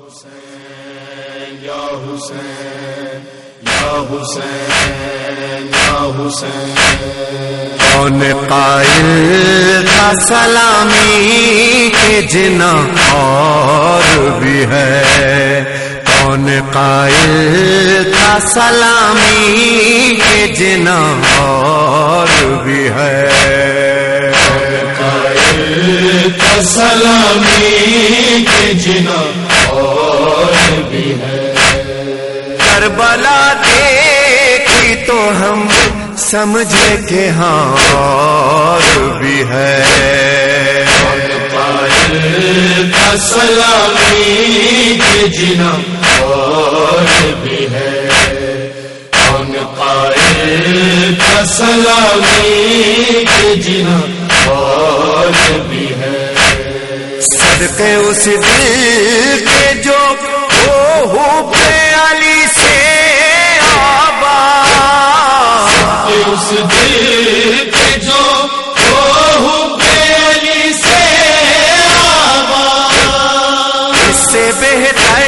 حسین یا حسین یا حسین یا حسین۔ کون قائل کا سلامی کے جنا اور بھی ہے؟ کون قائل کا سلامی کے جنا اور بھی ہے؟ سلامی کے جنا کربلا دیکھی تو ہم سمجھے کہ ہاں اور بھی ہے سلامی جنا اور بھی ہے کون قائل کا سلامی جنا اور بھی ہے۔ صدقے اس دل کے جو دل جو سے اس سے بہتر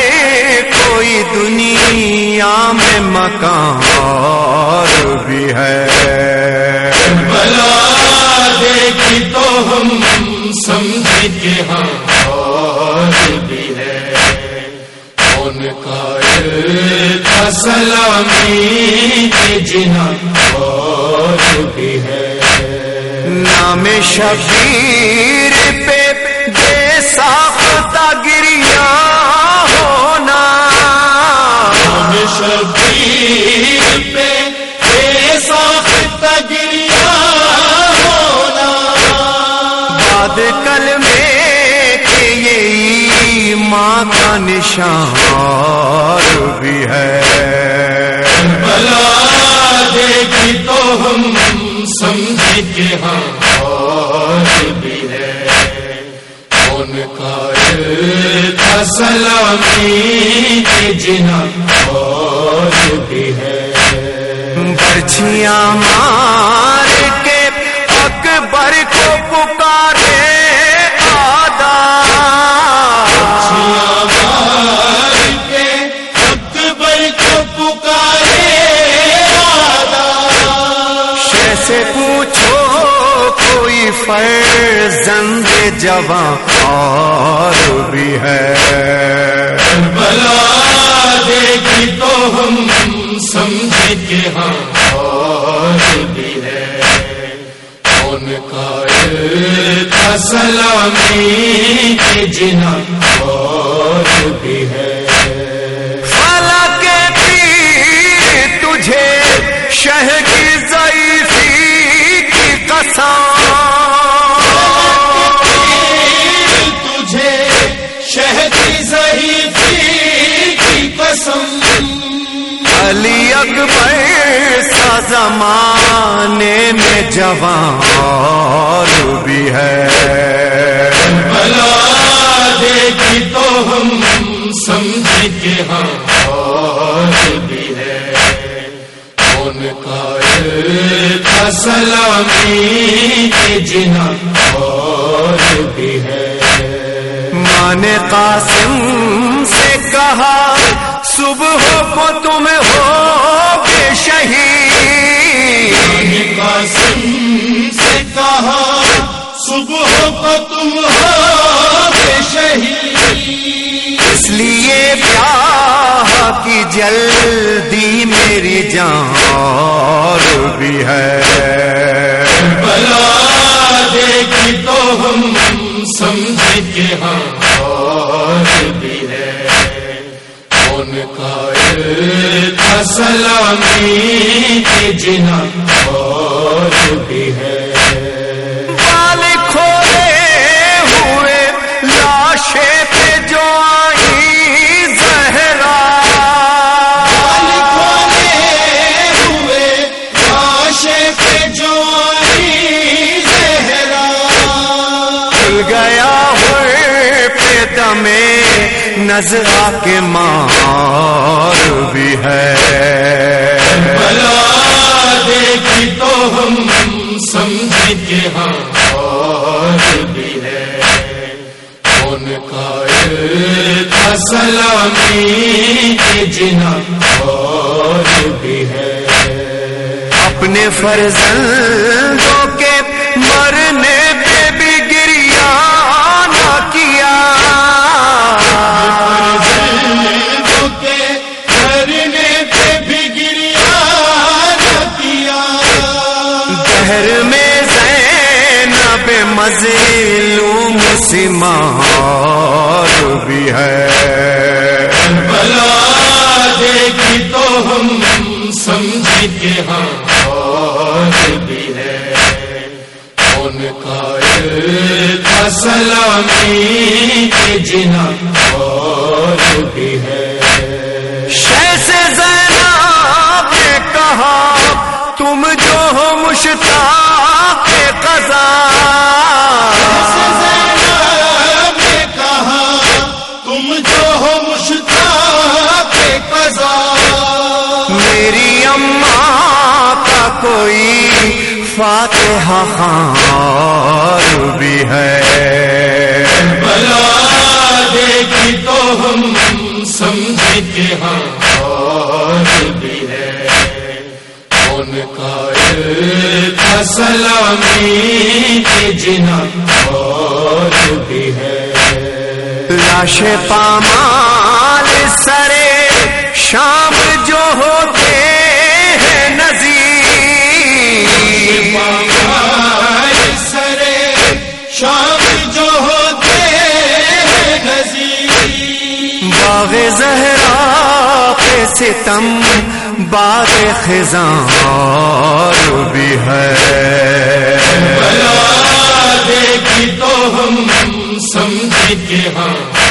کوئی دنیا میں مکان بھی ہے۔ بلا دیکھی تو ہم سمجھ کے ہاں اور بھی ہے۔ کون قائل کا سلامی جنا بھی ہے۔ نام شبیر پہ بے ساختہ گریا ہونا۔ ہم شبیر پہ بے ساخت گریا ہونا۔ بعد کل میں کہ یہ ماں کا نشان بھی ہے۔ بلا دیکھی تو ہم سمجھے کہ ہاں اور بھی ہے۔ کون قائل کا سلامی کے جنا اور بھی ہے۔ برچیاں ماں جوان اور بھی ہے۔ بلا دیکھی تو ہم سمجھ کے ہاں اور بھی ہے کون قائل کا سلامی کے جنا اور بھی ہے تجھے شہ کی ضعیفی کی قسم۔ زمانے میں جوان اور بھی ہے۔ بلا دیکھی تو ہم سمجھ کے ہاں اور بھی ہے۔ کون کا سلامی جنا اور بھی ہے۔ مان قاسم سے کہا، صبح کو تم کی جلدی میری جان اور بھی ہے۔ بلا دیکھی تو ہم سمجھ کے ہاں اور بھی ہے۔ کون قائل کا سلامی کے جنا اور بھی نظر کے مار بھی ہے۔ بلا دیکھی تو ہم سمجھ کے ہاں اور بھی ہے۔ کون قائل کا سلامی جنا؟ اور بھی ہے۔ اپنے فرزندوں گھر میں زینب مظلوم سمار بھی ہے۔ بلا دیکھی تو ہم سمجھ کے ہاں بھی ہے۔ ان کا سلامی جنا اور بھی ہے۔ مشتاق قضا زینب نے کہا تم جو ہو مشتاق قضا۔ میری اماں کا کوئی فاتحہ خار بھی ہے۔ بلا دیکھی تو ہم سمجھ کے ہاں بھی ہے ان کا تھا سلامی جنا اور بھی ہے۔ لاش پامال سرے شام جو ہوتے ہیں نظیر سرے شام جو ہوتے ہیں نظیر باغ زہرا پہ ستم بار خزاں اور بھی ہے بلا دیکھی تو ہم سمجھ کے ہاں۔